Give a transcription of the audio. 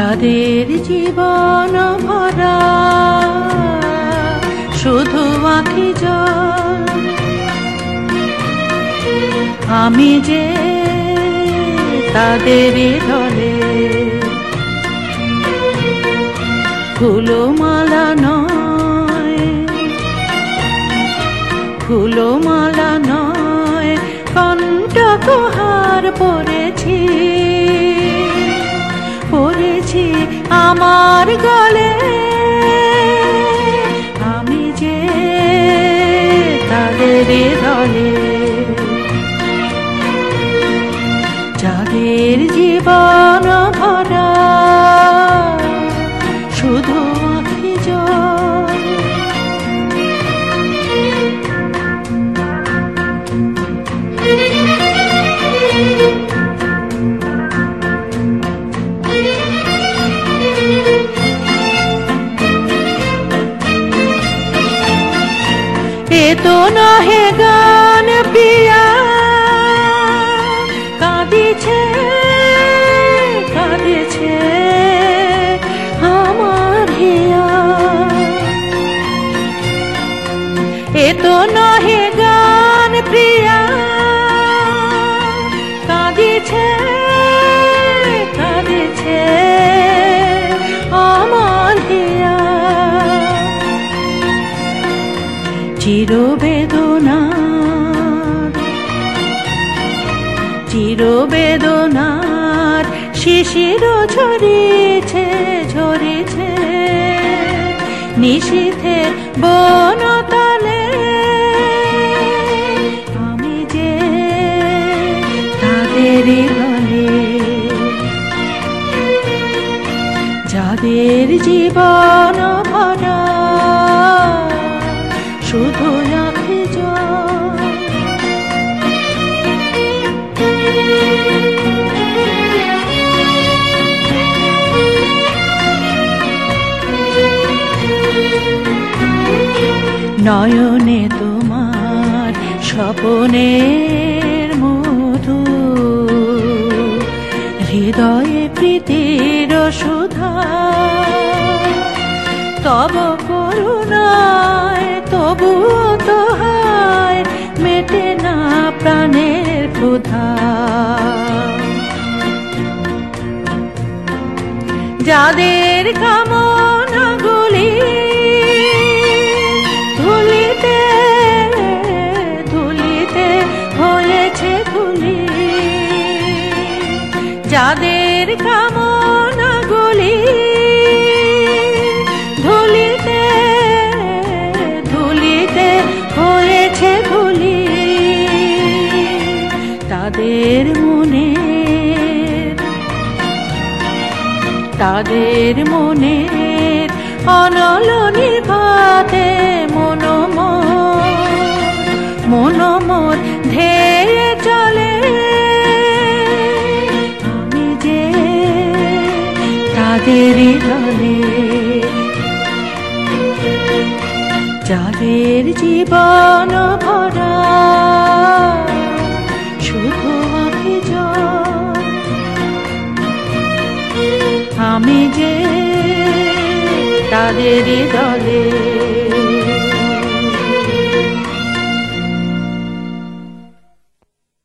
যাদের জীবন ভরা। শুধু আঁখি জল। আমি যে তাদের দলে। ফুলো মালা নয়। ফুলো মালা নয়। কণ্ঠকহার পড়েছি পড়েছি। আমার গলে। আমি যে তাদের দলে যাদের জীবন এ তো নহে গান পিয়া। কাঁদিছে কাঁদিছে আমার হিয়া। এ তো নহে গান প্রিয়া চিরবেদনার চিরবেদনার শিশির ঝরিছে ঝরিছে। নিশীথে বনতলে আমি যে তাদের যাদের জীবন ভরা শুধু রাখে নয়নে তোমার স্বপনের মধু। হৃদয়ে প্রীতির সুধা। তব প্রাণের ক্ষুধা যাদের কামনাগুলি ধুলিতে ধুলিতে হয়েছে ধুলি। যাদের কামনাগুলি তাদের মনের অনল নির্ভাতে মনোমর মনোমর ধেয়ে চলে। আমি যে তাদের দলে যাদের জীবন ভরা, শুধু আমি যে তাদের দলে